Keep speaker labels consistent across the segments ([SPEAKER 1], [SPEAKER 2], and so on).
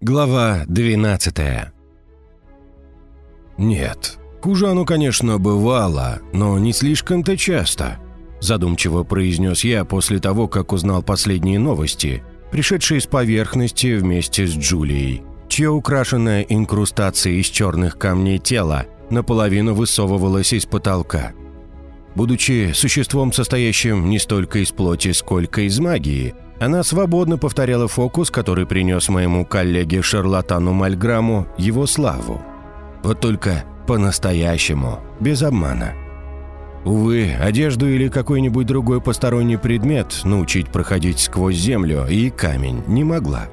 [SPEAKER 1] Глава 12 «Нет, хуже оно, конечно, бывало, но не слишком-то часто», задумчиво произнес я после того, как узнал последние новости, пришедшие с поверхности вместе с Джулией, чье украшенное инкрустацией из черных камней тело наполовину высовывалось из потолка. Будучи существом, состоящим не столько из плоти, сколько из магии – она свободно повторяла фокус, который принес моему коллеге-шарлатану Мальграму его славу. Вот только по-настоящему, без обмана. Увы, одежду или какой-нибудь другой посторонний предмет научить проходить сквозь землю и камень не могла.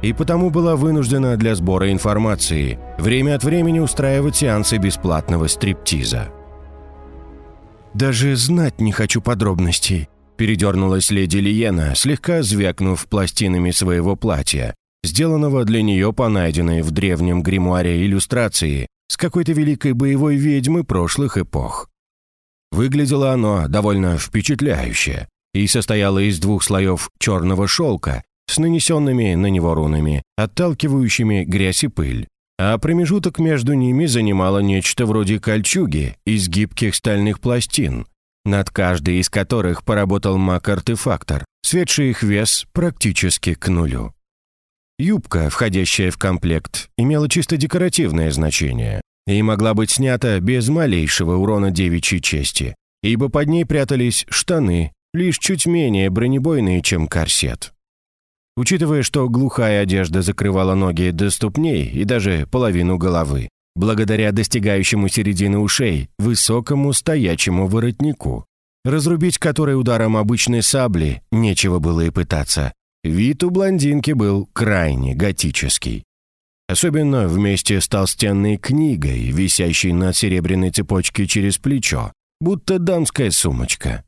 [SPEAKER 1] И потому была вынуждена для сбора информации время от времени устраивать сеансы бесплатного стриптиза. «Даже знать не хочу подробностей», Передернулась леди Лиена, слегка звякнув пластинами своего платья, сделанного для нее по найденной в древнем гримуаре иллюстрации с какой-то великой боевой ведьмы прошлых эпох. Выглядело оно довольно впечатляюще и состояло из двух слоев черного шелка с нанесенными на него рунами, отталкивающими грязь и пыль, а промежуток между ними занимало нечто вроде кольчуги из гибких стальных пластин, над каждой из которых поработал маг-артефактор, светший их вес практически к нулю. Юбка, входящая в комплект, имела чисто декоративное значение и могла быть снята без малейшего урона девичьей чести, ибо под ней прятались штаны, лишь чуть менее бронебойные, чем корсет. Учитывая, что глухая одежда закрывала ноги до ступней и даже половину головы, благодаря достигающему середины ушей высокому стоячему воротнику, разрубить который ударом обычной сабли нечего было и пытаться. Вид у блондинки был крайне готический. Особенно вместе с толстенной книгой, висящей на серебряной цепочке через плечо, будто дамская сумочка.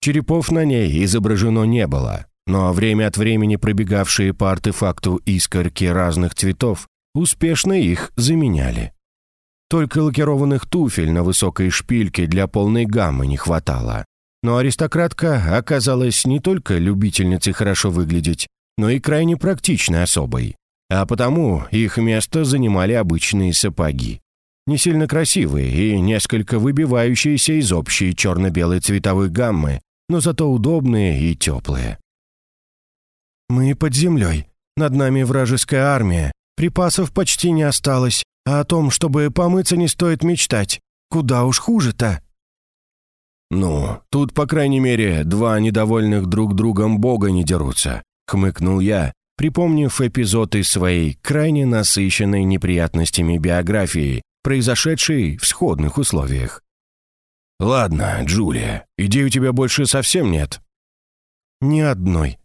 [SPEAKER 1] Черепов на ней изображено не было, но время от времени пробегавшие по артефакту искорки разных цветов успешно их заменяли. Только лакированных туфель на высокой шпильке для полной гаммы не хватало. Но аристократка оказалась не только любительницей хорошо выглядеть, но и крайне практичной особой. А потому их место занимали обычные сапоги. Не сильно красивые и несколько выбивающиеся из общей черно-белой цветовой гаммы, но зато удобные и теплые. «Мы под землей. Над нами вражеская армия. Припасов почти не осталось, а о том, чтобы помыться, не стоит мечтать. Куда уж хуже-то». «Ну, тут, по крайней мере, два недовольных друг другом бога не дерутся», — хмыкнул я, припомнив эпизод из своей крайне насыщенной неприятностями биографии, произошедшей в сходных условиях. «Ладно, Джулия, идей у тебя больше совсем нет?» «Ни одной»,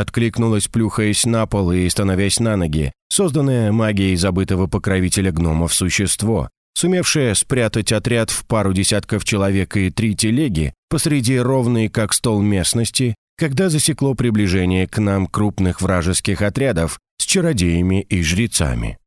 [SPEAKER 1] Откликнулась, плюхаясь на пол и становясь на ноги, созданное магией забытого покровителя гномов существо, сумевшее спрятать отряд в пару десятков человек и три телеги посреди ровной как стол местности, когда засекло приближение к нам крупных вражеских отрядов с чародеями и жрецами.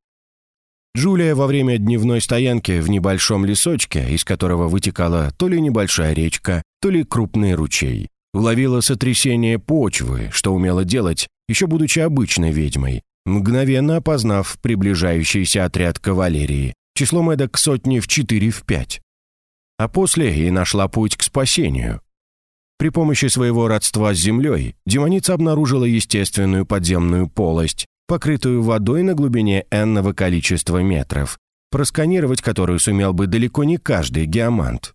[SPEAKER 1] Джулия во время дневной стоянки в небольшом лесочке, из которого вытекала то ли небольшая речка, то ли крупный ручей, уловила сотрясение почвы, что умела делать, еще будучи обычной ведьмой, мгновенно опознав приближающийся отряд кавалерии, числом эдак сотни в четыре в пять. А после и нашла путь к спасению. При помощи своего родства с землей демоница обнаружила естественную подземную полость, покрытую водой на глубине энного количества метров, просканировать которую сумел бы далеко не каждый геомант.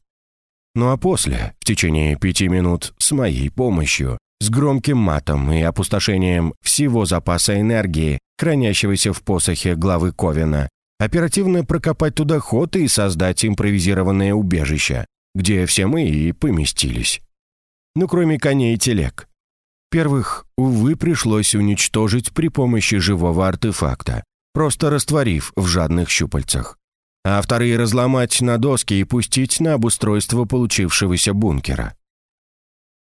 [SPEAKER 1] Ну а после, в течение пяти минут, с моей помощью, с громким матом и опустошением всего запаса энергии, хранящегося в посохе главы Ковина, оперативно прокопать туда ход и создать импровизированное убежище, где все мы и поместились. Ну, кроме коней и телег. Первых, увы, пришлось уничтожить при помощи живого артефакта, просто растворив в жадных щупальцах а вторые разломать на доски и пустить на обустройство получившегося бункера.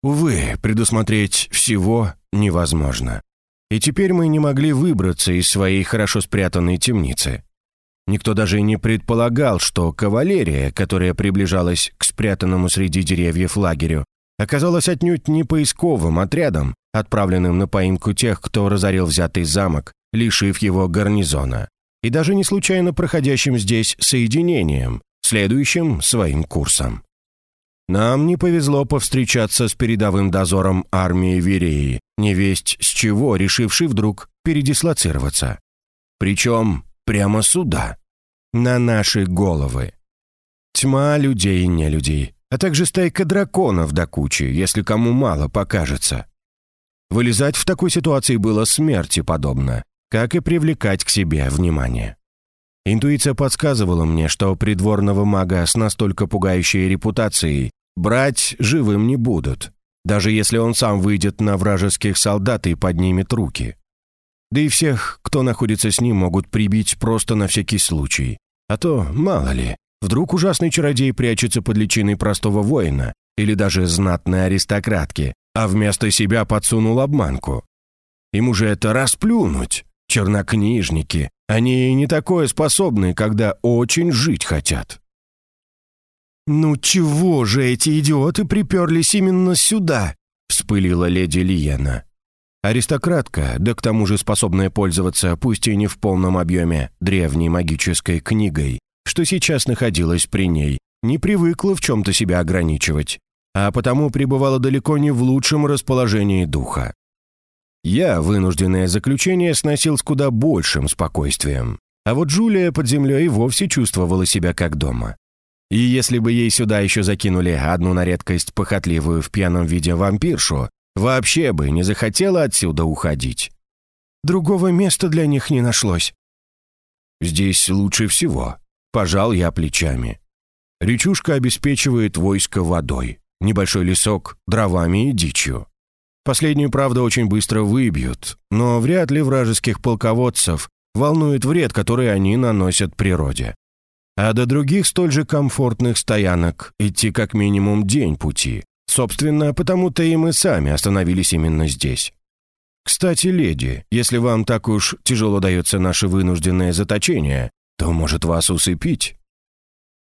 [SPEAKER 1] Увы, предусмотреть всего невозможно. И теперь мы не могли выбраться из своей хорошо спрятанной темницы. Никто даже не предполагал, что кавалерия, которая приближалась к спрятанному среди деревьев лагерю, оказалась отнюдь не поисковым отрядом, отправленным на поимку тех, кто разорил взятый замок лишив его гарнизона, и даже не случайно проходящим здесь соединением, следующим своим курсом. Нам не повезло повстречаться с передовым дозором армии Вереи, невесть с чего решивший вдруг передислоцироваться. Причем прямо сюда, на наши головы. Тьма людей и нелюдей, а также стайка драконов до кучи, если кому мало покажется. Вылезать в такой ситуации было смерти подобно, как и привлекать к себе внимание. Интуиция подсказывала мне, что придворного мага с настолько пугающей репутацией брать живым не будут, даже если он сам выйдет на вражеских солдат и поднимет руки. Да и всех, кто находится с ним, могут прибить просто на всякий случай. А то, мало ли, вдруг ужасный чародей прячется под личиной простого воина или даже знатной аристократки, а вместо себя подсунул обманку. Ему же это расплюнуть. Чернокнижники, они не такое способны, когда очень жить хотят. «Ну чего же эти идиоты приперлись именно сюда?» — вспылила леди Лиена. Аристократка, да к тому же способная пользоваться, пусть и не в полном объеме, древней магической книгой, что сейчас находилась при ней, не привыкла в чем-то себя ограничивать, а потому пребывала далеко не в лучшем расположении духа. Я вынужденное заключение сносил с куда большим спокойствием. А вот Джулия под землей вовсе чувствовала себя как дома. И если бы ей сюда еще закинули одну на редкость похотливую в пьяном виде вампиршу, вообще бы не захотела отсюда уходить. Другого места для них не нашлось. Здесь лучше всего. Пожал я плечами. Речушка обеспечивает войско водой, небольшой лесок, дровами и дичью. Последнюю, правда, очень быстро выбьют, но вряд ли вражеских полководцев волнует вред, который они наносят природе. А до других столь же комфортных стоянок идти как минимум день пути. Собственно, потому-то и мы сами остановились именно здесь. Кстати, леди, если вам так уж тяжело дается наше вынужденное заточение, то может вас усыпить?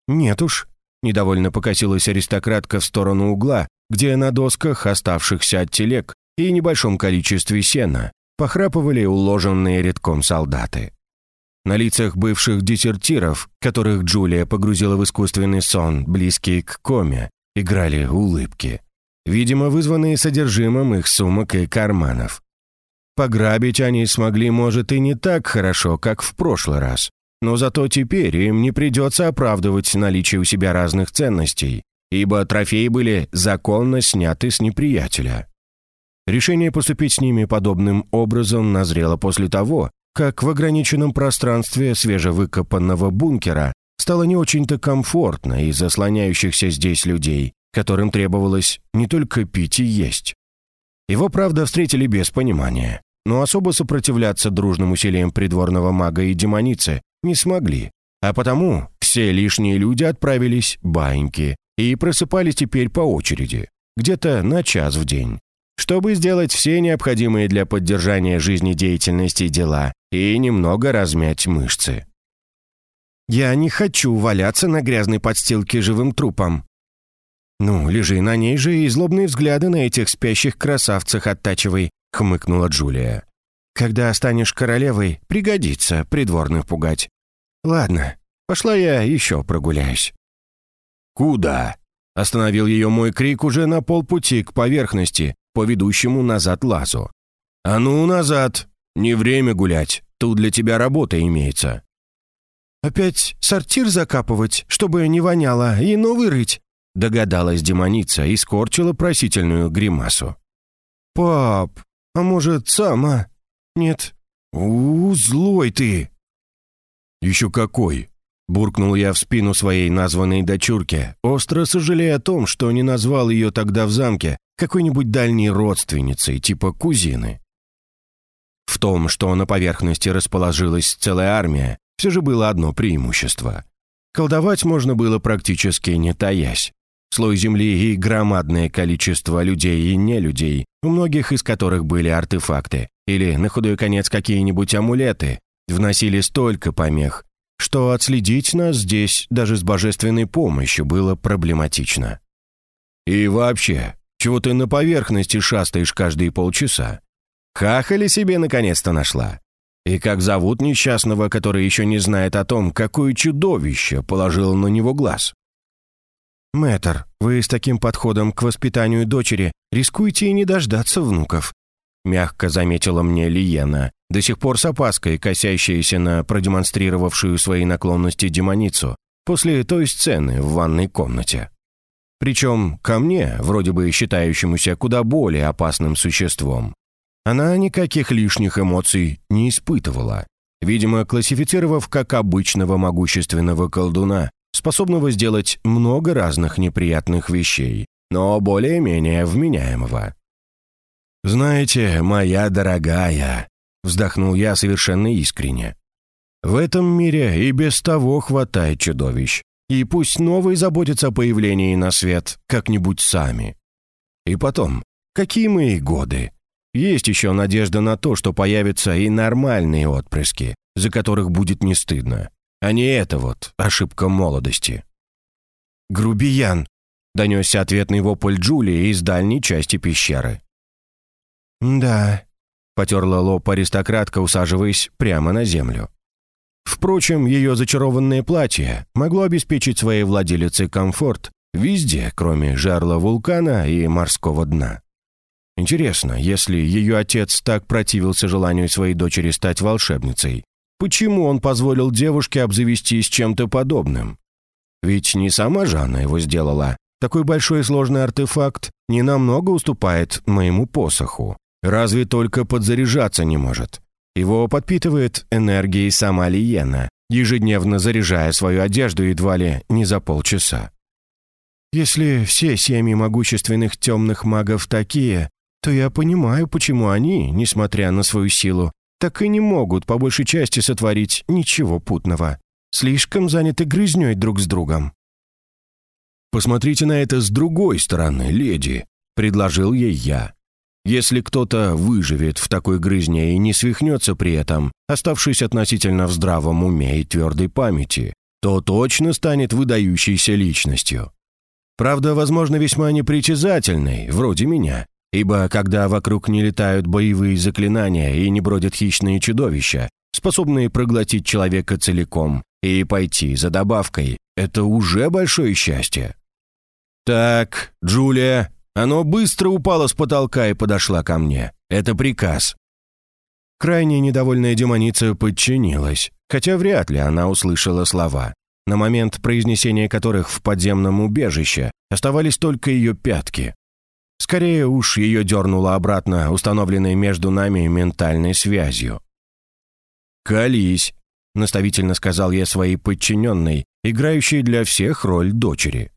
[SPEAKER 1] Нет уж, недовольно покосилась аристократка в сторону угла, где на досках, оставшихся от телег, и небольшом количестве сена, похрапывали уложенные редком солдаты. На лицах бывших десертиров, которых Джулия погрузила в искусственный сон, близкий к коме, играли улыбки, видимо, вызванные содержимым их сумок и карманов. Пограбить они смогли, может, и не так хорошо, как в прошлый раз, но зато теперь им не придется оправдывать наличие у себя разных ценностей, ибо трофеи были законно сняты с неприятеля. Решение поступить с ними подобным образом назрело после того, как в ограниченном пространстве свежевыкопанного бункера стало не очень-то комфортно из заслоняющихся здесь людей, которым требовалось не только пить и есть. Его, правда, встретили без понимания, но особо сопротивляться дружным усилиям придворного мага и демоницы не смогли, а потому все лишние люди отправились баньки, и просыпались теперь по очереди, где-то на час в день, чтобы сделать все необходимые для поддержания жизнедеятельности дела и немного размять мышцы. «Я не хочу валяться на грязной подстилке живым трупом». «Ну, лежи на ней же и злобные взгляды на этих спящих красавцах оттачивай», — хмыкнула Джулия. «Когда станешь королевой, пригодится придворных пугать. Ладно, пошла я еще прогуляюсь».
[SPEAKER 2] «Куда?» — остановил ее мой крик уже на полпути к поверхности, по ведущему назад лазу. «А ну, назад! Не время гулять, тут для тебя работа имеется».
[SPEAKER 1] «Опять сортир закапывать, чтобы не воняло, и новый рыть?» Догадалась демоница и скорчила просительную гримасу. «Пап, а может, сама? Нет. У, злой ты!»
[SPEAKER 2] «Еще какой!» Буркнул я в спину своей названной дочурке, остро сожалея о том, что не назвал ее тогда в замке какой-нибудь дальней родственницей, типа кузины. В том, что на поверхности расположилась целая армия, все же было одно преимущество. Колдовать можно было практически не таясь. Слой земли и громадное количество людей и нелюдей, у многих из которых были артефакты, или, на худой конец, какие-нибудь амулеты, вносили столько помех, что отследить нас здесь даже с божественной помощью было проблематично. И вообще, чего ты на поверхности шастаешь каждые полчаса? Хахали себе наконец-то нашла.
[SPEAKER 1] И как зовут несчастного, который еще не знает о том, какое чудовище положило на него глаз?
[SPEAKER 2] «Мэтр, вы с таким подходом к воспитанию дочери рискуете и не дождаться внуков», мягко заметила мне Лиена, до сих пор с опаской косящаяся на продемонстрировавшую свои наклонности демоницу после той сцены в ванной комнате. Причем ко мне, вроде бы считающемуся куда более опасным существом. Она никаких лишних эмоций не испытывала, видимо, классифицировав как обычного могущественного колдуна, способного сделать много разных неприятных вещей, но более-менее вменяемого. «Знаете, моя дорогая», — вздохнул я совершенно искренне, «в этом мире и без того хватает чудовищ, и пусть новые заботятся о появлении на свет как-нибудь сами. И потом, какие мои годы? Есть еще надежда на то, что появятся и нормальные отпрыски, за которых будет не стыдно, а не это вот ошибка молодости. «Грубиян!» — донесся ответный вопль Джулии из дальней части пещеры. «Да», — потерла лоб аристократка, усаживаясь прямо на землю. Впрочем, ее зачарованное платье могло обеспечить своей владелице комфорт везде, кроме жерла вулкана и морского дна. Интересно, если ее отец так противился желанию своей дочери стать волшебницей, почему он позволил девушке обзавестись чем-то подобным? Ведь не сама же она его сделала. Такой большой и сложный артефакт не намного уступает моему посоху. Разве только подзаряжаться не может. Его подпитывает энергией сама Лиена, ежедневно заряжая свою одежду едва ли не за полчаса. Если все семьи могущественных темных магов такие, то я понимаю, почему они, несмотря на свою силу, так и не могут по большей части сотворить ничего путного. Слишком заняты грызнёй друг с другом.
[SPEAKER 1] «Посмотрите на это с другой стороны, леди», — предложил ей я. «Если кто-то выживет в такой грызне и не свихнется при этом, оставшись относительно в здравом уме и твердой памяти, то точно станет выдающейся личностью. Правда, возможно, весьма непритязательной, вроде меня, Ибо когда вокруг не летают боевые заклинания и не бродят хищные чудовища, способные проглотить человека целиком и пойти за добавкой, это уже большое счастье. «Так, Джулия, оно быстро упало с потолка и подошла ко мне. Это приказ». Крайне недовольная демоница подчинилась, хотя вряд ли она услышала слова, на момент произнесения которых в подземном убежище оставались только ее пятки. Скорее уж ее дернуло обратно установленной между нами ментальной связью. «Колись», — наставительно сказал я своей подчиненной, играющей для всех роль дочери.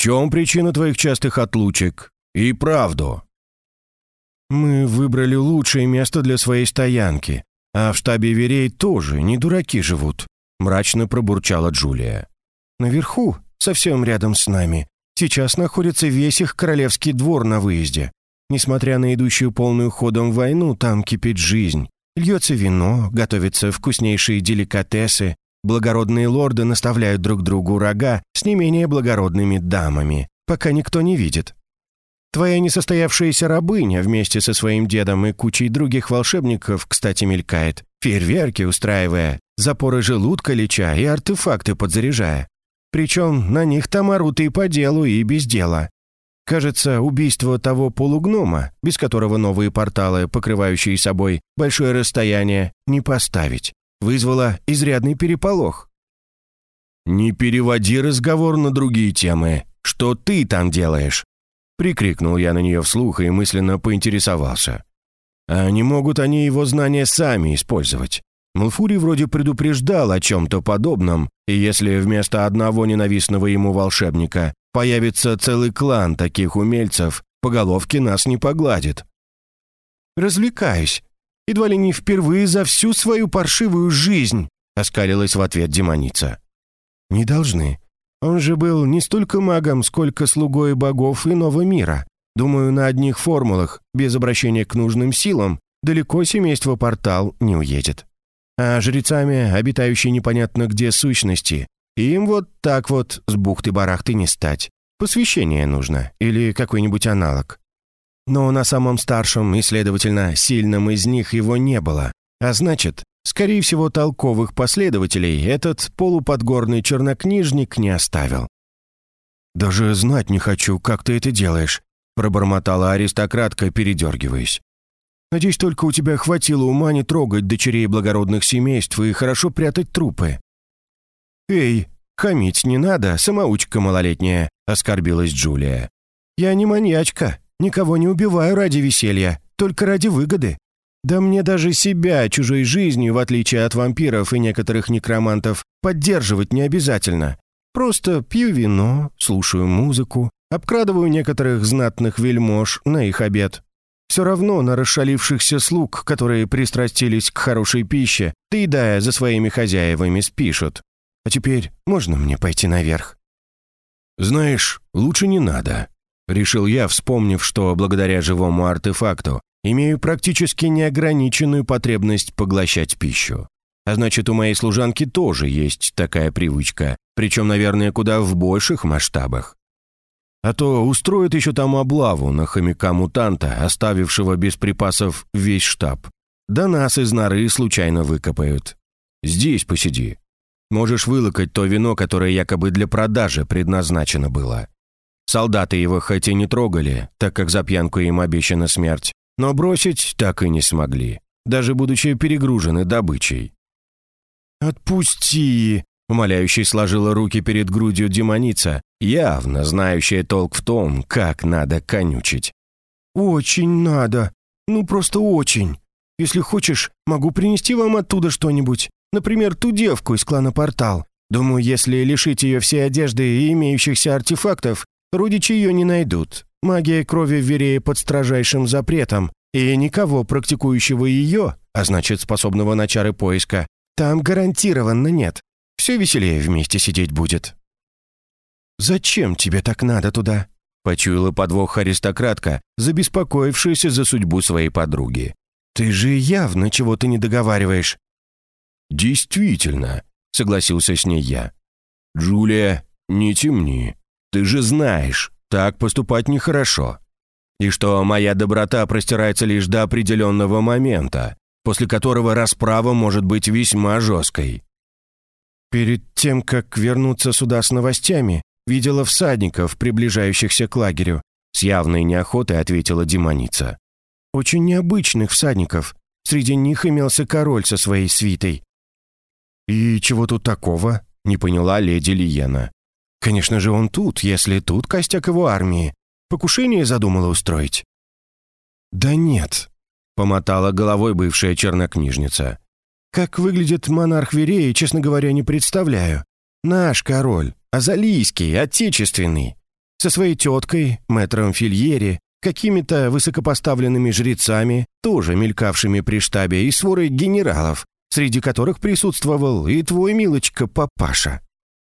[SPEAKER 1] «В чем причина твоих частых отлучек? И правду».
[SPEAKER 2] «Мы выбрали лучшее место для своей стоянки, а в штабе Верей тоже не дураки живут», — мрачно пробурчала Джулия. «Наверху, совсем рядом с нами, Сейчас находится весь их королевский двор на выезде. Несмотря на идущую полную ходом войну, там кипит жизнь. Льется вино, готовятся вкуснейшие деликатесы, благородные лорды наставляют друг другу рога с не менее благородными дамами, пока никто не видит. Твоя несостоявшаяся рабыня вместе со своим дедом и кучей других волшебников, кстати, мелькает, фейерверки устраивая, запоры желудка леча и артефакты подзаряжая. Причем на них там орут и по делу, и без дела. Кажется, убийство того полугнома, без которого новые порталы, покрывающие собой большое расстояние, не поставить, вызвало изрядный переполох.
[SPEAKER 1] «Не переводи разговор на другие темы. Что ты там делаешь?» Прикрикнул я на нее вслух и мысленно поинтересовался. «А не могут они его знания сами использовать?» Малфури вроде предупреждал о чем-то подобном, и если вместо одного ненавистного ему волшебника появится целый клан таких умельцев, по головке нас не погладит.
[SPEAKER 2] «Развлекаюсь. Едва ли не впервые за всю свою паршивую жизнь», — оскалилась в ответ демоница. «Не должны. Он же был не столько магом, сколько слугой богов иного мира. Думаю, на одних формулах, без обращения к нужным силам, далеко семейство Портал не уедет» а жрецами, обитающие непонятно где сущности, им вот так вот с бухты-барахты не стать. Посвящение нужно или какой-нибудь аналог. Но на самом старшем и, следовательно, сильном из них его не было.
[SPEAKER 1] А значит, скорее всего, толковых последователей этот полуподгорный чернокнижник не оставил. «Даже знать не хочу, как ты это делаешь», пробормотала аристократка, передергиваясь. «Надеюсь, только у тебя хватило ума не трогать дочерей благородных семейств и хорошо прятать трупы». «Эй, хамить не надо, самоучка малолетняя», — оскорбилась Джулия. «Я не маньячка, никого не убиваю ради веселья, только ради выгоды. Да мне даже себя чужой жизнью, в отличие от вампиров и некоторых некромантов, поддерживать не обязательно. Просто пью вино, слушаю музыку, обкрадываю некоторых знатных вельмож на их обед. Все равно на расшалившихся слуг, которые пристрастились к хорошей пище, доедая за своими хозяевами, спишут. А теперь можно мне пойти наверх?»
[SPEAKER 2] «Знаешь, лучше не надо», — решил я, вспомнив, что благодаря живому артефакту имею практически неограниченную потребность поглощать пищу. А значит, у моей служанки тоже есть такая привычка, причем, наверное, куда в больших масштабах. А то устроят еще там облаву на хомяка-мутанта, оставившего без припасов весь штаб. Да нас из норы случайно выкопают. Здесь посиди. Можешь вылокать то вино, которое якобы для продажи предназначено было. Солдаты его хоть и не трогали, так как за пьянку им обещана смерть, но бросить так и не смогли, даже будучи перегружены добычей.
[SPEAKER 1] «Отпусти!» — умоляющий сложила руки перед грудью демоница, явно знающая толк в том, как надо конючить. «Очень надо. Ну, просто очень. Если хочешь, могу принести вам оттуда что-нибудь. Например, ту девку из клана Портал. Думаю, если лишить ее всей одежды и имеющихся артефактов, родичи ее не найдут. Магия крови в Верее под строжайшим запретом, и никого, практикующего ее, а значит, способного на чары поиска, там гарантированно нет. Все веселее вместе сидеть будет». «Зачем тебе так надо туда?» — почуяла подвох аристократка, забеспокоившаяся за судьбу своей подруги. «Ты же явно чего-то не договариваешь».
[SPEAKER 2] «Действительно», — согласился с ней я. «Джулия, не темни. Ты же знаешь, так поступать нехорошо. И что моя доброта простирается лишь до определенного момента после которого расправа может быть весьма жесткой.
[SPEAKER 1] Перед тем, как вернуться сюда с новостями, видела всадников, приближающихся к лагерю. С явной неохотой ответила демоница. Очень необычных всадников. Среди них имелся король со своей свитой. «И чего тут такого?» — не поняла леди Лиена. «Конечно же он тут, если тут костяк его армии. Покушение задумала устроить?» «Да нет, Помотала головой бывшая чернокнижница. «Как выглядит монарх Вереи, честно говоря, не представляю. Наш король, азалийский, отечественный. Со своей теткой, мэтром Фильери, какими-то высокопоставленными жрецами, тоже мелькавшими при штабе, и сворой генералов, среди которых присутствовал и твой, милочка, папаша.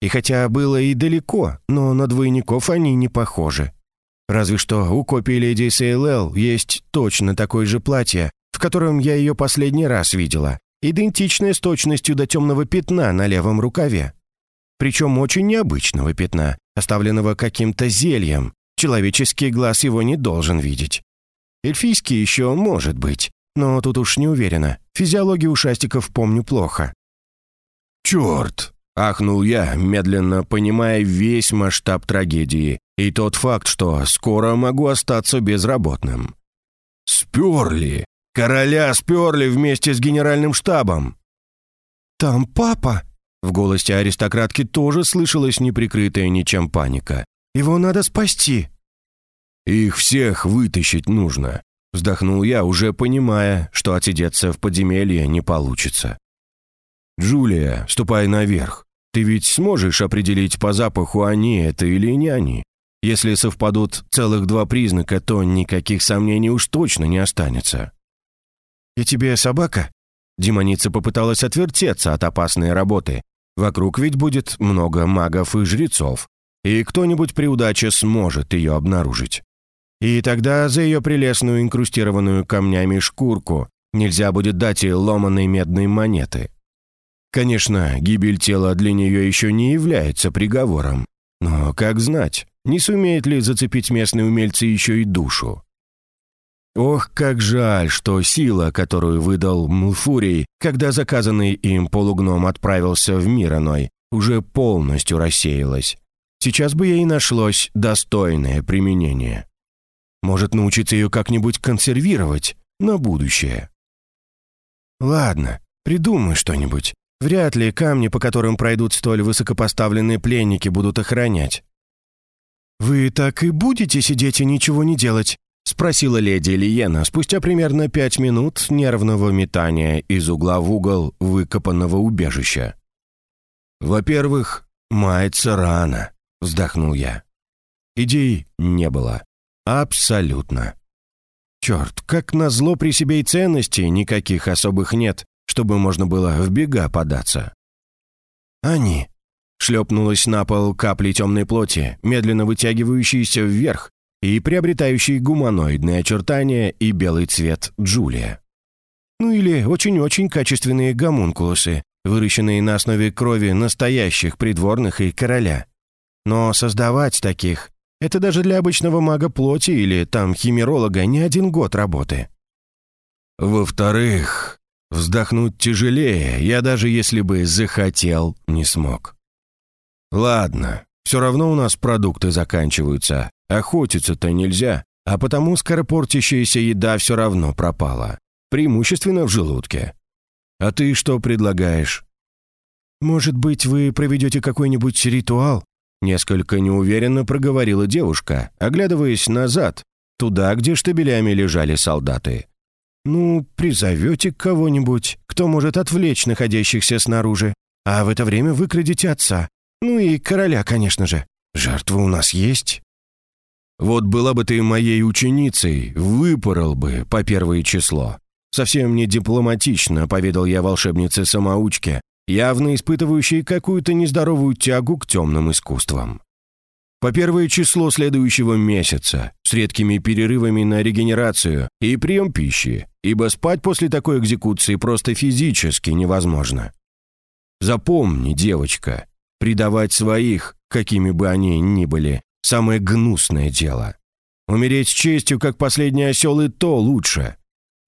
[SPEAKER 1] И хотя было и далеко, но на двойников они не похожи. Разве что у копии леди Сейлэл есть точно такое же платье, в котором я ее последний раз видела, идентичное с точностью до темного пятна на левом рукаве. Причем очень необычного пятна, оставленного каким-то зельем. Человеческий глаз его не должен видеть. Эльфийский еще может быть, но тут уж не уверена. Физиологию ушастиков помню плохо.
[SPEAKER 2] «Черт!» — ахнул я, медленно понимая весь масштаб трагедии, и тот факт, что скоро могу остаться безработным. Сперли! Короля сперли вместе с генеральным штабом.
[SPEAKER 1] «Там папа!» В голосе аристократки тоже слышалась неприкрытая ничем паника. «Его надо спасти!»
[SPEAKER 2] «Их всех вытащить нужно», — вздохнул я, уже понимая, что отсидеться в подземелье не получится. «Джулия, ступай наверх. Ты ведь сможешь определить по запаху, они это или не они?» Если совпадут целых два признака, то никаких сомнений уж точно не останется.
[SPEAKER 1] «И тебе собака?» Демоница попыталась отвертеться от опасной работы. Вокруг ведь будет много магов и жрецов, и кто-нибудь при удаче сможет ее обнаружить. И тогда за ее прелестную инкрустированную камнями шкурку нельзя будет дать ей ломаной медной монеты. Конечно, гибель тела для нее еще не является приговором, но как знать, не сумеет ли зацепить местные умельцы еще и душу? Ох, как жаль, что сила, которую выдал Млфурий, когда заказанный им полугном отправился в мир иной, уже полностью рассеялась. Сейчас бы ей нашлось достойное применение. Может, научиться ее как-нибудь консервировать на будущее. Ладно, придумай что-нибудь. Вряд ли камни, по которым пройдут столь высокопоставленные пленники, будут охранять. «Вы так и будете сидеть и ничего не делать?» — спросила леди Лиена спустя примерно пять минут нервного метания из угла в угол выкопанного убежища. «Во-первых, мается рано», — вздохнул я. Идей не было. Абсолютно. Черт, как назло при себе и ценностей никаких особых нет, чтобы можно было в бега податься. Они. Шлепнулась на пол капли темной плоти, медленно вытягивающиеся вверх и приобретающие гуманоидные очертания и белый цвет Джулия. Ну или очень-очень качественные гомункулусы, выращенные на основе крови настоящих придворных и короля. Но создавать таких — это даже для обычного мага плоти или там химеролога не один год работы. Во-вторых, вздохнуть тяжелее я даже если бы захотел, не смог. Ладно, все равно у нас продукты заканчиваются, охотиться-то нельзя, а потому скоропортящаяся еда все равно пропала, преимущественно в желудке. А ты что предлагаешь? Может быть, вы проведете какой-нибудь ритуал? Несколько неуверенно проговорила девушка, оглядываясь назад, туда, где штабелями лежали солдаты. «Ну, призовете кого-нибудь, кто может отвлечь находящихся снаружи, а в это время выкрадете отца. Ну и короля, конечно же. Жертвы у нас есть». «Вот была бы ты моей ученицей, выпорол бы по первое число». Совсем не дипломатично, поведал я волшебнице-самоучке, явно испытывающей какую-то нездоровую тягу к темным искусствам. По первое число следующего месяца, с редкими перерывами на регенерацию и прием пищи, ибо спать после такой экзекуции просто физически невозможно. Запомни, девочка, предавать своих, какими бы они ни были, самое гнусное дело. Умереть с честью, как последний осел, и то лучше.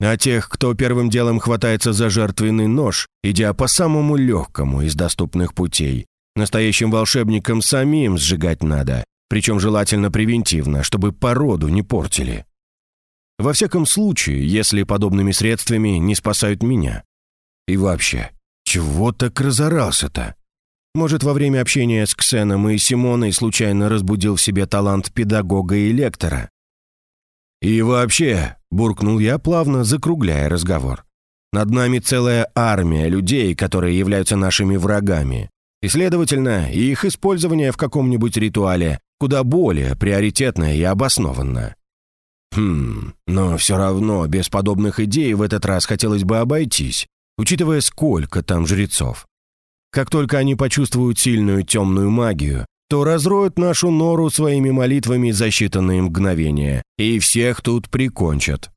[SPEAKER 1] А тех, кто первым делом хватается за жертвенный нож, идя по самому легкому из доступных путей, настоящим волшебникам самим сжигать надо, причем желательно превентивно, чтобы породу не портили. Во всяком случае, если подобными средствами не спасают меня. И вообще, чего так разорался-то? Может, во время общения с Ксеном и Симоной случайно разбудил в себе талант педагога и лектора? И вообще, буркнул я, плавно закругляя разговор. Над нами целая армия людей, которые являются нашими врагами. И, следовательно, их использование в каком-нибудь ритуале куда более приоритетно и обоснованно. Хм, но все равно без подобных идей в этот раз хотелось бы обойтись, учитывая, сколько там жрецов. Как только они почувствуют сильную темную магию, то разроют нашу нору своими молитвами за считанные мгновения, и всех тут прикончат.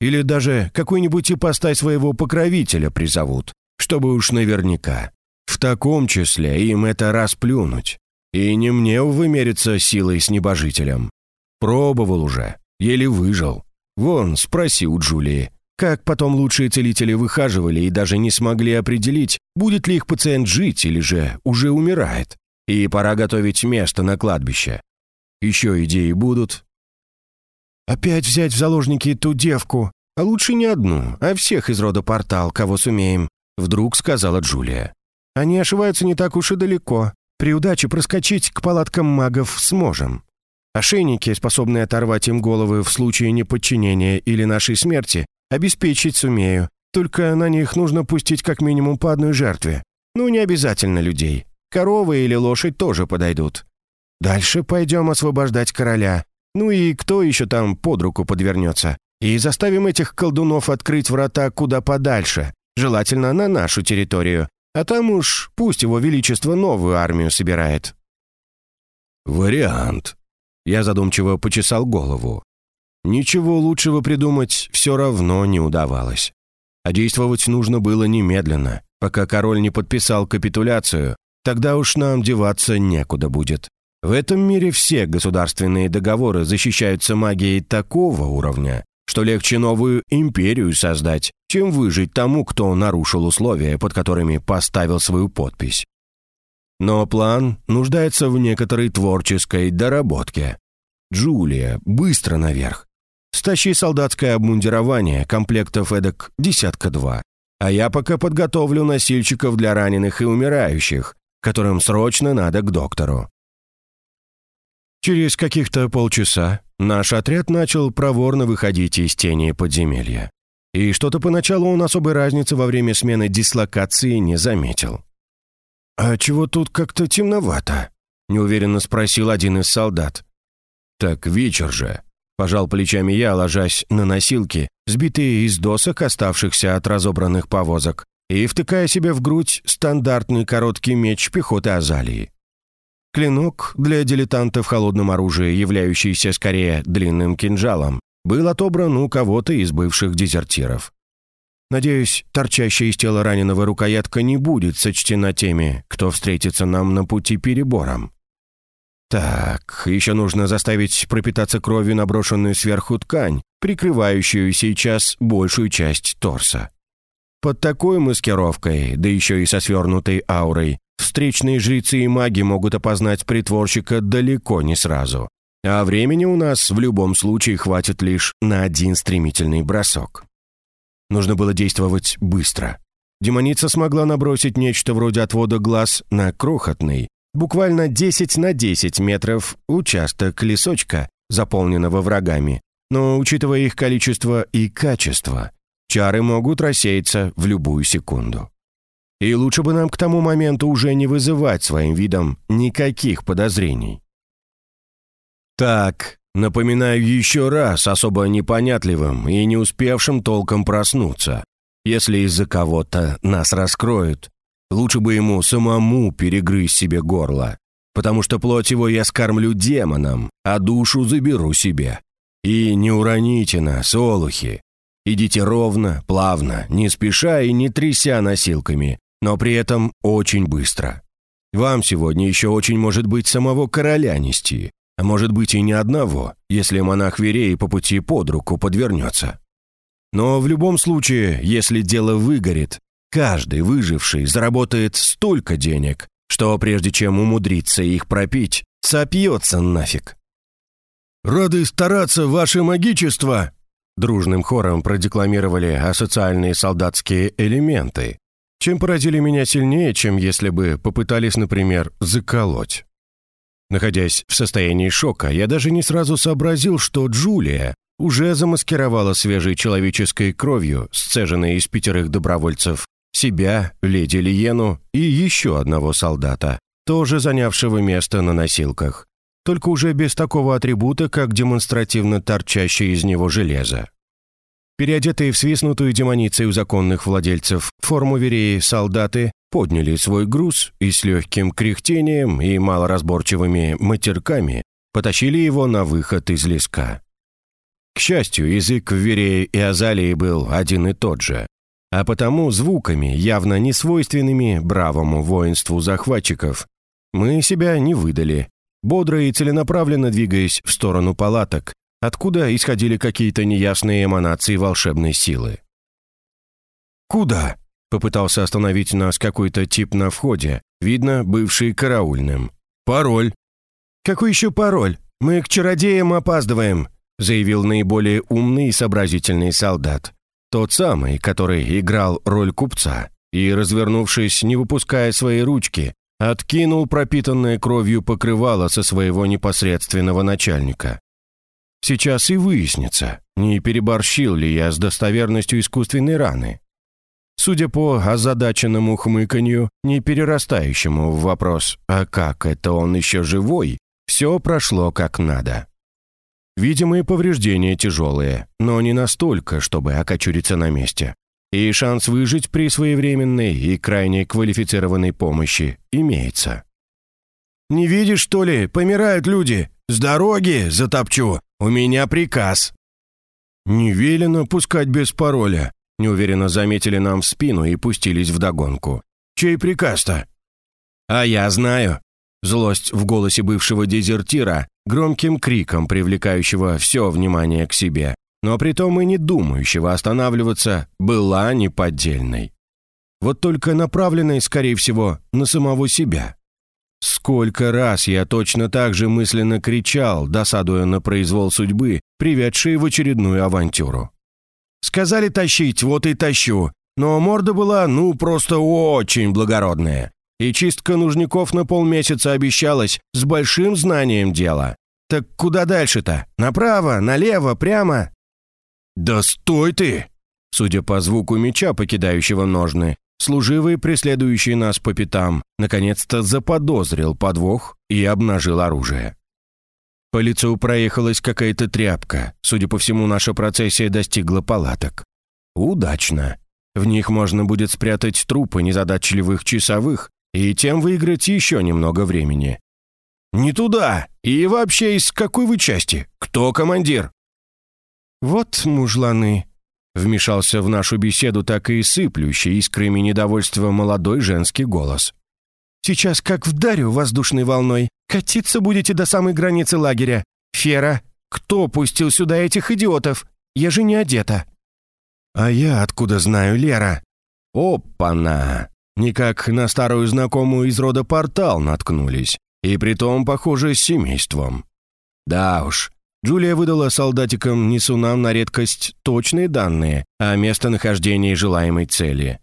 [SPEAKER 1] Или даже какой-нибудь ипостай своего покровителя призовут, чтобы уж наверняка. В таком числе им это расплюнуть. И не мне вымериться силой с небожителем. Пробовал уже, еле выжил. Вон, спроси у Джулии, как потом лучшие целители выхаживали и даже не смогли определить, будет ли их пациент жить или же уже умирает. И пора готовить место на кладбище. Еще идеи будут?» «Опять взять в заложники ту девку, а лучше не одну, а всех из рода портал, кого сумеем», вдруг сказала Джулия. «Они ошиваются не так уж и далеко. При удаче проскочить к палаткам магов сможем. Ошейники, способные оторвать им головы в случае неподчинения или нашей смерти, обеспечить сумею. Только на них нужно пустить как минимум по одной жертве. Ну, не обязательно людей. Корова или лошадь тоже подойдут. Дальше пойдем освобождать короля. Ну и кто еще там под руку подвернется. И заставим этих колдунов открыть врата куда подальше, желательно на нашу территорию. А там уж пусть его величество новую армию собирает».
[SPEAKER 2] «Вариант». Я задумчиво почесал голову. Ничего лучшего придумать все равно не удавалось. А действовать нужно было немедленно, пока король не подписал капитуляцию Тогда уж нам деваться некуда будет. В этом мире все государственные договоры защищаются магией такого уровня,
[SPEAKER 1] что легче новую империю создать, чем выжить тому, кто нарушил условия, под которыми поставил свою подпись. Но план нуждается в некоторой творческой доработке. Джулия, быстро наверх. Стащи солдатское обмундирование, комплектов эдак десятка-два. А я пока подготовлю носильщиков для раненых и умирающих, которым срочно надо к доктору. Через каких-то полчаса наш отряд начал проворно выходить из тени подземелья. И что-то поначалу он особой разницы во время смены дислокации не заметил. «А чего тут как-то темновато?» — неуверенно спросил один из солдат. «Так вечер же», — пожал плечами я, ложась на носилки, сбитые из досок, оставшихся от разобранных повозок, и втыкая себе в грудь стандартный короткий меч пехоты Азалии. Клинок для дилетанта в холодном оружии, являющийся скорее длинным кинжалом, был отобран у кого-то из бывших дезертиров. Надеюсь, торчащая из тела раненого рукоятка не будет сочтена теми, кто встретится нам на пути перебором. Так, еще нужно заставить пропитаться кровью наброшенную сверху ткань, прикрывающую сейчас большую часть торса. Под такой маскировкой, да еще и со свернутой аурой, встречные жрецы и маги могут опознать притворщика далеко не сразу. А времени у нас в любом случае хватит лишь на один стремительный бросок. Нужно было действовать быстро. Демоница смогла набросить нечто вроде отвода глаз на крохотный, буквально 10 на 10 метров участок лесочка, заполненного врагами. Но, учитывая их количество и качество, чары могут рассеяться в любую секунду. И лучше бы нам к тому моменту уже не вызывать своим видом никаких подозрений. Так, напоминаю еще раз особо непонятливым и не успевшим толком проснуться. Если из-за кого-то нас раскроют, лучше бы ему самому перегрызть себе горло, потому что плоть его я скормлю демонам, а душу заберу себе. И не уроните нас, олухи. Идите ровно, плавно, не спеша и не тряся носилками, но при этом очень быстро. Вам сегодня еще очень может быть самого короля нести, а может быть и не одного, если монах Верей по пути под руку подвернется. Но в любом случае, если дело выгорит, каждый выживший заработает столько денег, что прежде чем умудриться их пропить, сопьется нафиг. «Рады стараться, ваше магичество!» Дружным хором продекламировали асоциальные солдатские элементы, чем поразили меня сильнее, чем если бы попытались, например, заколоть. Находясь в состоянии шока, я даже не сразу сообразил, что Джулия уже замаскировала свежей человеческой кровью, сцеженной из пятерых добровольцев, себя, леди Лиену и еще одного солдата, тоже занявшего место на носилках, только уже без такого атрибута, как демонстративно торчащее из него железо. Переодетые в свистнутую демоницей у законных владельцев форму вереи солдаты подняли свой груз и с легким кряхтением и малоразборчивыми матерками потащили его на выход из леска. К счастью, язык в Верее и Азалии был один и тот же, а потому звуками, явно не свойственными бравому воинству захватчиков, мы себя не выдали, бодро и целенаправленно двигаясь в сторону палаток, откуда исходили какие-то неясные эманации волшебной силы. «Куда?» — попытался остановить нас какой-то тип на входе, видно, бывший караульным. «Пароль». «Какой еще пароль? Мы к чародеям опаздываем», — заявил наиболее умный и сообразительный солдат. Тот самый, который играл роль купца и, развернувшись, не выпуская своей ручки, откинул пропитанное кровью покрывало со своего непосредственного начальника. Сейчас и выяснится, не переборщил ли я с достоверностью искусственной раны. Судя по озадаченному хмыканью, не перерастающему в вопрос «А как это он еще живой?», все прошло как надо. Видимые повреждения тяжелые, но не настолько, чтобы окочуриться на месте. И шанс выжить при своевременной и крайне квалифицированной помощи имеется. «Не видишь, что ли? Помирают люди! С дороги затопчу! У меня приказ!» «Не велено пускать без пароля», — неуверенно заметили нам в спину и пустились в догонку. «Чей приказ-то?» «А я знаю». Злость в голосе бывшего дезертира, громким криком привлекающего все внимание к себе, но притом и не думающего останавливаться, была неподдельной. Вот только направленной, скорее всего, на самого себя. Сколько раз я точно так же мысленно кричал, досадуя на произвол судьбы, приведший в очередную авантюру. Сказали тащить, вот и тащу, но морда была, ну, просто очень благородная. И чистка нужников на полмесяца обещалась с большим знанием дела. Так куда дальше-то? Направо, налево, прямо? «Да стой ты!» Судя по звуку меча, покидающего ножны, служивый, преследующий нас по пятам, наконец-то заподозрил подвох и обнажил оружие. По лицу проехалась какая-то тряпка. Судя по всему, наша процессия достигла палаток. Удачно. В них можно будет спрятать трупы незадачливых часовых и тем выиграть еще немного времени. «Не туда! И вообще, из какой вы части? Кто командир?» «Вот мужланы», — вмешался в нашу беседу так и сыплющий искрами недовольства молодой женский голос. «Сейчас как вдарю воздушной волной, катиться будете до самой границы лагеря. Фера, кто пустил сюда этих идиотов? Я же не одета». «А я откуда знаю, Лера?» «Опа-на! Никак на старую знакомую из рода портал наткнулись. И притом, похоже, с семейством. Да уж, Джулия выдала солдатикам-несунам на редкость точные данные о местонахождении желаемой цели.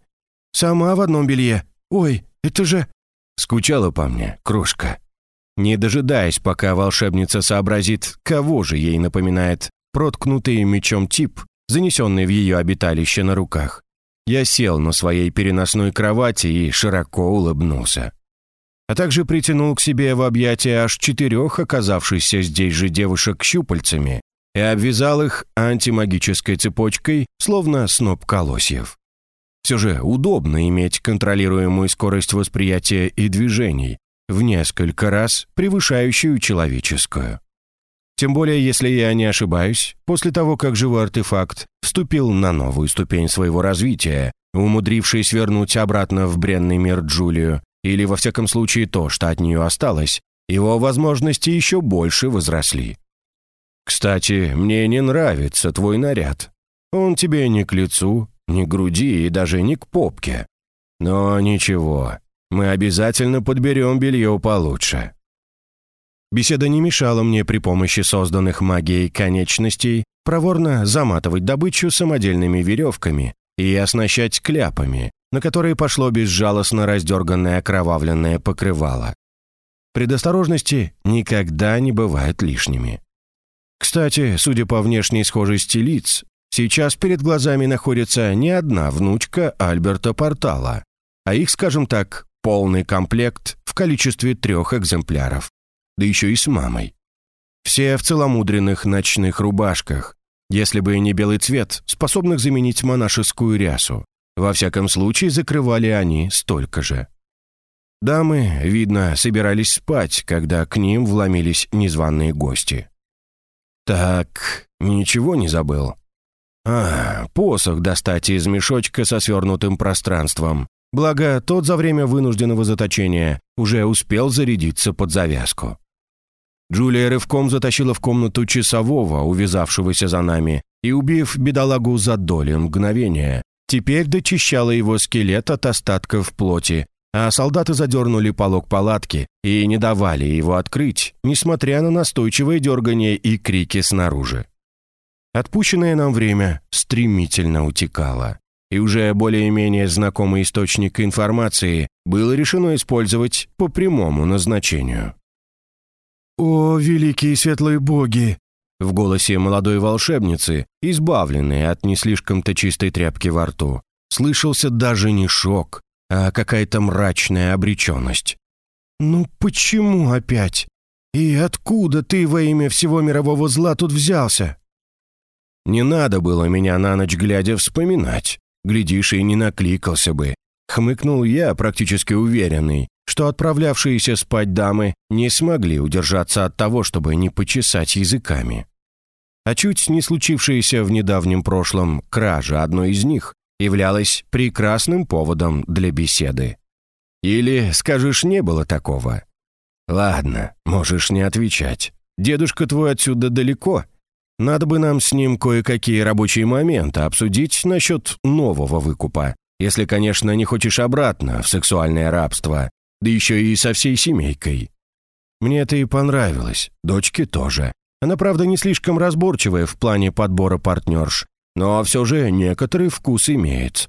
[SPEAKER 1] «Сама в одном белье. Ой, это же...» Скучала по мне, крошка. Не дожидаясь, пока волшебница сообразит, кого же ей напоминает проткнутый мечом тип, занесенный в ее обиталище на руках, я сел на своей переносной кровати и широко улыбнулся а также притянул к себе в объятия аж четырех оказавшихся здесь же девушек щупальцами и обвязал их антимагической цепочкой, словно сноп колосьев. Все же удобно иметь контролируемую скорость восприятия и движений, в несколько раз превышающую человеческую. Тем более, если я не ошибаюсь, после того, как живой артефакт вступил на новую ступень своего развития, умудрившись вернуть обратно в бренный мир Джулию, или во всяком случае то, что от нее осталось, его возможности еще больше возросли. «Кстати, мне не нравится твой наряд. Он тебе ни к лицу, ни к груди и даже не к попке. Но ничего, мы обязательно подберем белье получше». Беседа не мешала мне при помощи созданных магией конечностей проворно заматывать добычу самодельными веревками и оснащать кляпами, на которые пошло безжалостно раздерганное окровавленное покрывало. Предосторожности никогда не бывают лишними. Кстати, судя по внешней схожести лиц, сейчас перед глазами находится не одна внучка Альберта Портала, а их, скажем так, полный комплект в количестве трех экземпляров, да еще и с мамой. Все в целомудренных ночных рубашках, если бы не белый цвет, способных заменить монашескую рясу, во всяком случае, закрывали они столько же. Дамы, видно, собирались спать, когда к ним вломились незваные гости. Так, ничего не забыл. А, посох достать из мешочка со свернутым пространством. Благо, тот за время вынужденного заточения уже успел зарядиться под завязку. Джулия рывком затащила в комнату часового, увязавшегося за нами, и, убив бедолагу за долю мгновения, Теперь дочищала его скелет от остатков плоти, а солдаты задернули полог палатки и не давали его открыть, несмотря на настойчивое дергание и крики снаружи. Отпущенное нам время стремительно утекало, и уже более-менее знакомый источник информации было решено использовать по прямому назначению. «О, великие светлые боги!» В голосе молодой волшебницы, избавленной от не слишком-то чистой тряпки во рту, слышался даже не шок, а какая-то мрачная обреченность. «Ну почему опять? И откуда ты во имя всего мирового зла тут взялся?» Не надо было меня на ночь глядя вспоминать. Глядишь, и не накликался бы. Хмыкнул я, практически уверенный, что отправлявшиеся спать дамы не смогли удержаться от того, чтобы не почесать языками. А чуть не случившаяся в недавнем прошлом кража одной из них являлась прекрасным поводом для беседы. Или, скажешь, не было такого? Ладно, можешь не отвечать. Дедушка твой отсюда далеко. Надо бы нам с ним кое-какие рабочие моменты обсудить насчет нового выкупа. Если, конечно, не хочешь обратно в сексуальное рабство, да еще и со всей семейкой. Мне это и понравилось, дочке тоже. Она, правда, не слишком разборчивая в плане подбора партнерш, но все же некоторый вкус имеет.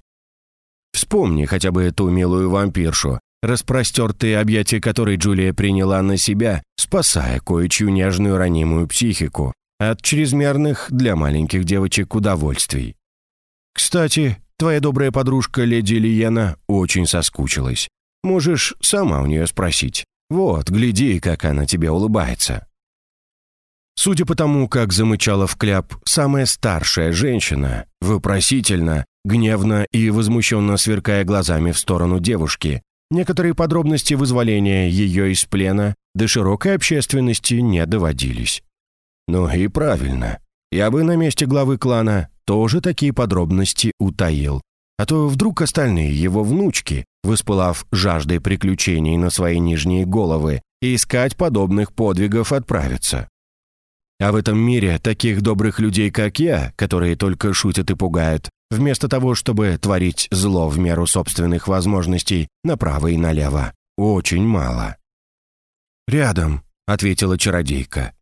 [SPEAKER 1] Вспомни хотя бы эту милую вампиршу, распростертые объятия которой Джулия приняла на себя, спасая кое-чью нежную ранимую психику от чрезмерных для маленьких девочек удовольствий. Кстати, твоя добрая подружка леди Лиена очень соскучилась. Можешь сама у нее спросить. Вот, гляди, как она тебе улыбается. Судя по тому, как замычала в кляп самая старшая женщина, вопросительно, гневно и возмущенно сверкая глазами в сторону девушки, некоторые подробности вызволения ее из плена до широкой общественности не доводились. Ну и правильно. Я бы на месте главы клана тоже такие подробности утаил. А то вдруг остальные его внучки, воспылав жаждой приключений на свои нижние головы, искать подобных подвигов отправятся. А в этом мире таких добрых людей, как я, которые только шутят и пугают, вместо того, чтобы творить зло в меру собственных возможностей направо и налево, очень мало. «Рядом», — ответила чародейка.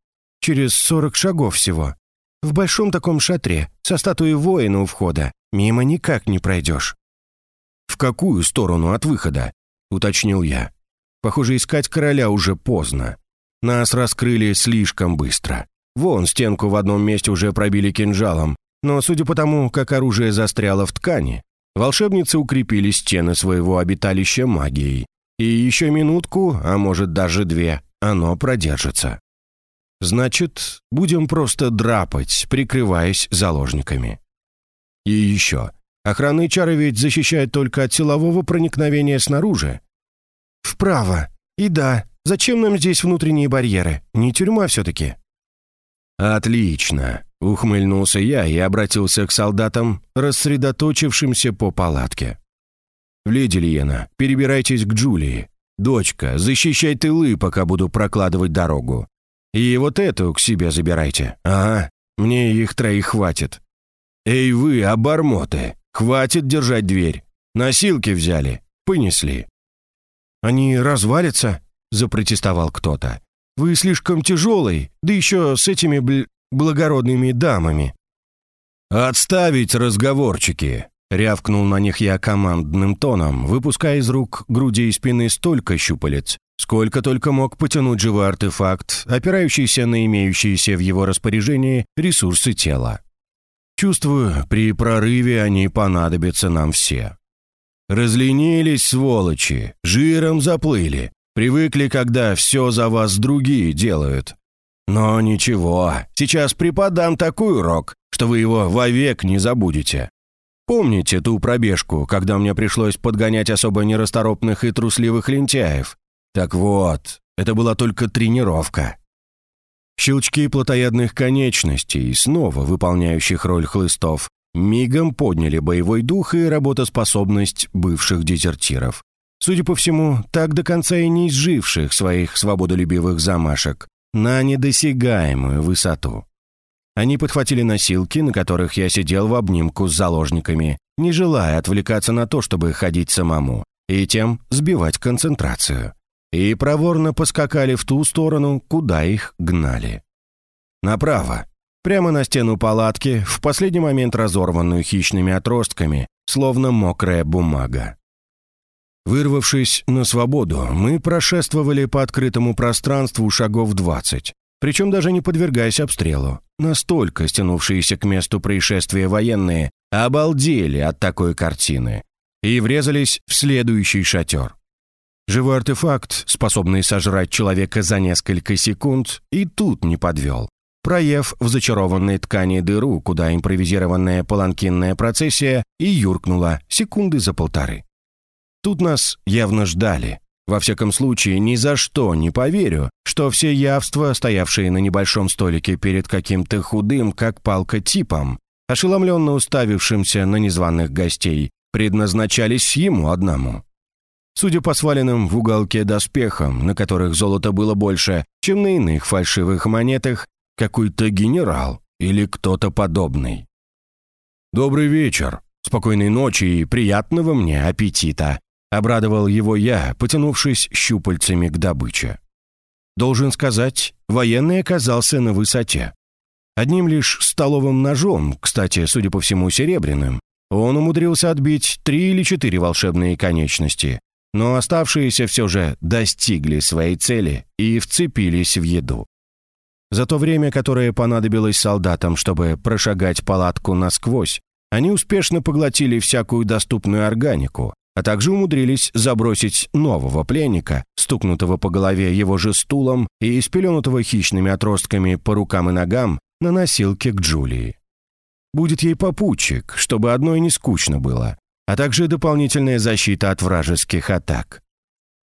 [SPEAKER 1] Через сорок шагов всего. В большом таком шатре, со статуей воина у входа. Мимо никак не пройдешь». «В какую сторону от выхода?» — уточнил я. «Похоже, искать короля уже поздно. Нас раскрыли слишком быстро. Вон, стенку в одном месте уже пробили кинжалом, но судя по тому, как оружие застряло в ткани, волшебницы укрепили стены своего обиталища магией. И еще минутку, а может даже две, оно продержится. Значит, будем просто драпать, прикрываясь заложниками. И еще. Охранные чары ведь защищают только от силового проникновения снаружи. Вправо. И да, зачем нам здесь внутренние барьеры? Не тюрьма все-таки. Отлично. Ухмыльнулся я и обратился к солдатам, рассредоточившимся по палатке. «Леди Лиена, перебирайтесь к Джулии. Дочка, защищай тылы, пока буду прокладывать дорогу. И вот эту к себе забирайте. Ага, мне их троих хватит. Эй вы, обормоты, хватит держать дверь. Носилки взяли, понесли. Они развалятся, запротестовал кто-то. Вы слишком тяжелый, да еще с этими бл благородными дамами. «Отставить разговорчики!» — рявкнул на них я командным тоном, выпуская из рук, груди и спины столько щупалец, Сколько только мог потянуть живой артефакт, опирающийся на имеющиеся в его распоряжении ресурсы тела. Чувствую, при прорыве они понадобятся нам все. Разленились, сволочи, жиром заплыли, привыкли, когда все за вас другие делают. Но ничего, сейчас преподам такой урок, что вы его вовек не забудете. Помните ту пробежку, когда мне пришлось подгонять особо нерасторопных и трусливых лентяев? Так вот, это была только тренировка. Щелчки плотоядных конечностей, снова выполняющих роль хлыстов, мигом подняли боевой дух и работоспособность бывших дезертиров. Судя по всему, так до конца и не изживших своих свободолюбивых замашек на недосягаемую высоту. Они подхватили носилки, на которых я сидел в обнимку с заложниками, не желая отвлекаться на то, чтобы ходить самому, и тем сбивать концентрацию и проворно поскакали в ту сторону, куда их гнали. Направо, прямо на стену палатки, в последний момент разорванную хищными отростками, словно мокрая бумага. Вырвавшись на свободу, мы прошествовали по открытому пространству шагов 20, причем даже не подвергаясь обстрелу. Настолько стянувшиеся к месту происшествия военные обалдели от такой картины и врезались в следующий шатер. Живой артефакт, способный сожрать человека за несколько секунд, и тут не подвел. Проев в зачарованной ткани дыру, куда импровизированная паланкинная процессия и юркнула секунды за полторы. Тут нас явно ждали. Во всяком случае, ни за что не поверю, что все явства, стоявшие на небольшом столике перед каким-то худым, как палка, типом, ошеломленно уставившимся на незваных гостей, предназначались ему одному. Судя по сваленным в уголке доспехам, на которых золота было больше, чем на иных фальшивых монетах, какой-то генерал, или кто-то подобный. «Добрый вечер, спокойной ночи и приятного мне аппетита», обрадовал его я, потянувшись щупальцами к добыче. Должен сказать, военный оказался на высоте. Одним лишь столовым ножом, кстати, судя по всему, серебряным, он умудрился отбить три или четыре волшебные конечности, но оставшиеся все же достигли своей цели и вцепились в еду. За то время, которое понадобилось солдатам, чтобы прошагать палатку насквозь, они успешно поглотили всякую доступную органику, а также умудрились забросить нового пленника, стукнутого по голове его же стулом и испеленутого хищными отростками по рукам и ногам, на носилке к Джулии. Будет ей попутчик, чтобы одной не скучно было, а также дополнительная защита от вражеских атак.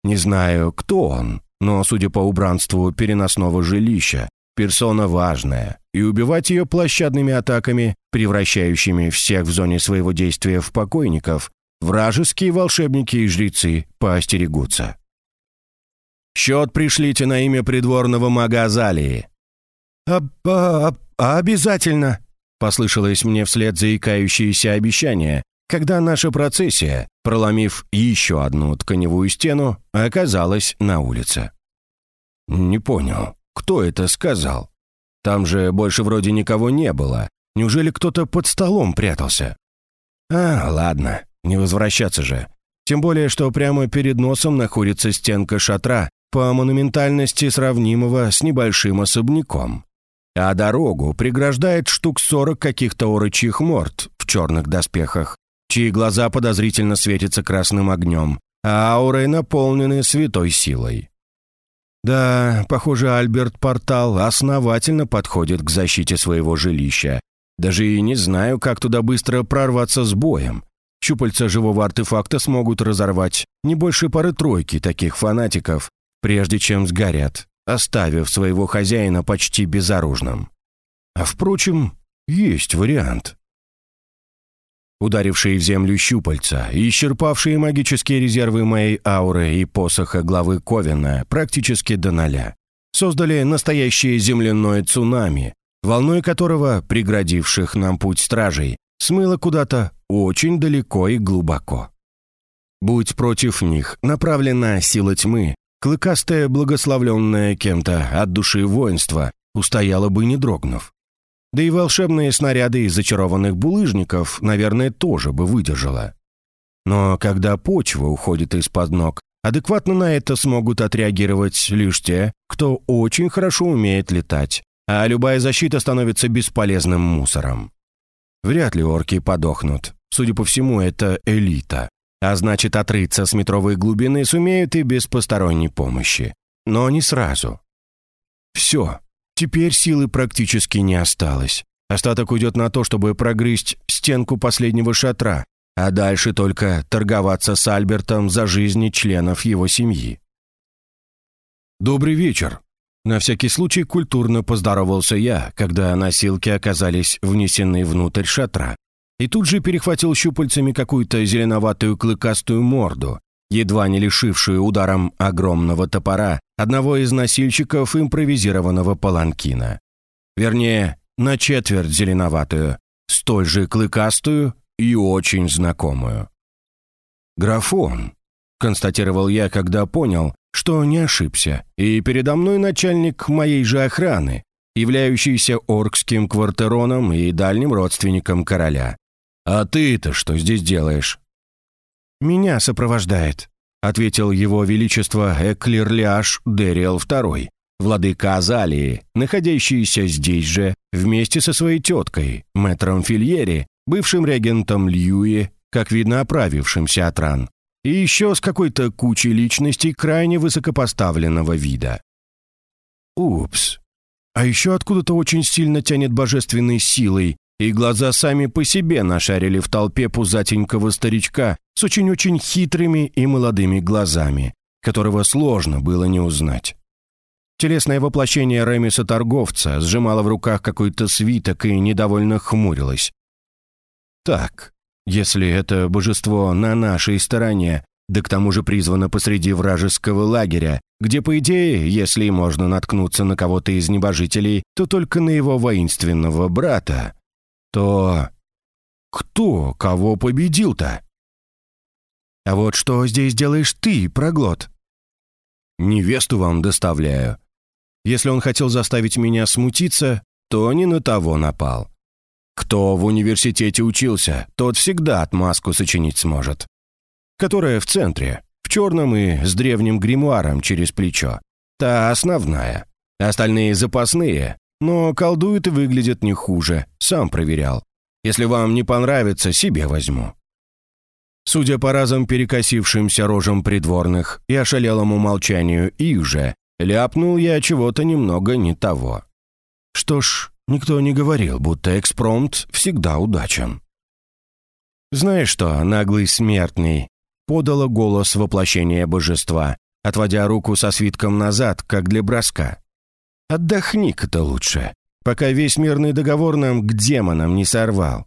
[SPEAKER 1] Не знаю, кто он, но, судя по убранству переносного жилища, персона важная, и убивать ее площадными атаками, превращающими всех в зоне своего действия в покойников, вражеские волшебники и жрецы поостерегутся. «Счет пришлите на имя придворного мага Азалии».
[SPEAKER 2] «А, а, а обязательно!»
[SPEAKER 1] — послышалось мне вслед заикающееся обещание, когда наша процессия, проломив еще одну тканевую стену, оказалась на улице. Не понял, кто это сказал? Там же больше вроде никого не было. Неужели кто-то под столом прятался? А, ладно, не возвращаться же. Тем более, что прямо перед носом находится стенка шатра, по монументальности сравнимого с небольшим особняком. А дорогу преграждает штук сорок каких-то орочьих морд в черных доспехах, чьи глаза подозрительно светятся красным огнем, а ауры наполнены святой силой. Да, похоже, Альберт Портал основательно подходит к защите своего жилища. Даже и не знаю, как туда быстро прорваться с боем. Щупальца живого артефакта смогут разорвать не больше пары-тройки таких фанатиков, прежде чем сгорят, оставив своего хозяина почти безоружным. А впрочем, есть вариант ударившие в землю щупальца исчерпавшие магические резервы моей ауры и посоха главы Ковина практически до ноля, создали настоящее земляное цунами, волной которого, преградивших нам путь стражей, смыло куда-то очень далеко и глубоко. Будь против них направлена сила тьмы, клыкастая, благословленная кем-то от души воинства, устояла бы не дрогнув. Да и волшебные снаряды из зачарованных булыжников, наверное, тоже бы выдержала. Но когда почва уходит из-под ног, адекватно на это смогут отреагировать лишь те, кто очень хорошо умеет летать, а любая защита становится бесполезным мусором. Вряд ли орки подохнут. Судя по всему, это элита. А значит, отрыться с метровой глубины сумеют и без посторонней помощи. Но не сразу. Все, Теперь силы практически не осталось. Остаток уйдет на то, чтобы прогрызть стенку последнего шатра, а дальше только торговаться с Альбертом за жизни членов его семьи. «Добрый вечер!» На всякий случай культурно поздоровался я, когда носилки оказались внесены внутрь шатра, и тут же перехватил щупальцами какую-то зеленоватую клыкастую морду, едва не лишившую ударом огромного топора одного из носильщиков импровизированного паланкина. Вернее, на четверть зеленоватую, столь же клыкастую и очень знакомую. «Графон», — констатировал я, когда понял, что не ошибся, и передо мной начальник моей же охраны, являющийся оркским квартероном и дальним родственником короля. «А ты-то что здесь делаешь?» «Меня сопровождает», — ответил его величество Эклерляш Дериэл II, владыка Азалии, находящийся здесь же, вместе со своей теткой, мэтром Фильери, бывшим регентом Льюи, как видно, оправившимся от ран, и еще с какой-то кучей личностей крайне высокопоставленного вида. Упс. А еще откуда-то очень сильно тянет божественной силой, и глаза сами по себе нашарили в толпе пузатенького старичка с очень-очень хитрыми и молодыми глазами, которого сложно было не узнать. Телесное воплощение Ремиса-торговца сжимало в руках какой-то свиток и недовольно хмурилось. «Так, если это божество на нашей стороне, Да к тому же призвана посреди вражеского лагеря, где, по идее, если можно наткнуться на кого-то из небожителей, то только на его воинственного брата. То кто кого победил-то? А вот что здесь делаешь ты, проглот? Невесту вам доставляю. Если он хотел заставить меня смутиться, то не на того напал. Кто в университете учился, тот всегда отмазку сочинить сможет. Которая в центре, в черном и с древним гримуаром через плечо. Та основная. Остальные запасные, но колдуют и выглядят не хуже, сам проверял. Если вам не понравится, себе возьму. Судя по разом перекосившимся рожам придворных и ошалелому молчанию их же, ляпнул я чего-то немного не того. Что ж, никто не говорил, будто экспромт всегда удачен. «Знаешь что, наглый смертный?» — подало голос воплощения божества, отводя руку со свитком назад, как для броска. «Отдохни-ка-то лучше, пока весь мирный договор нам к демонам не сорвал.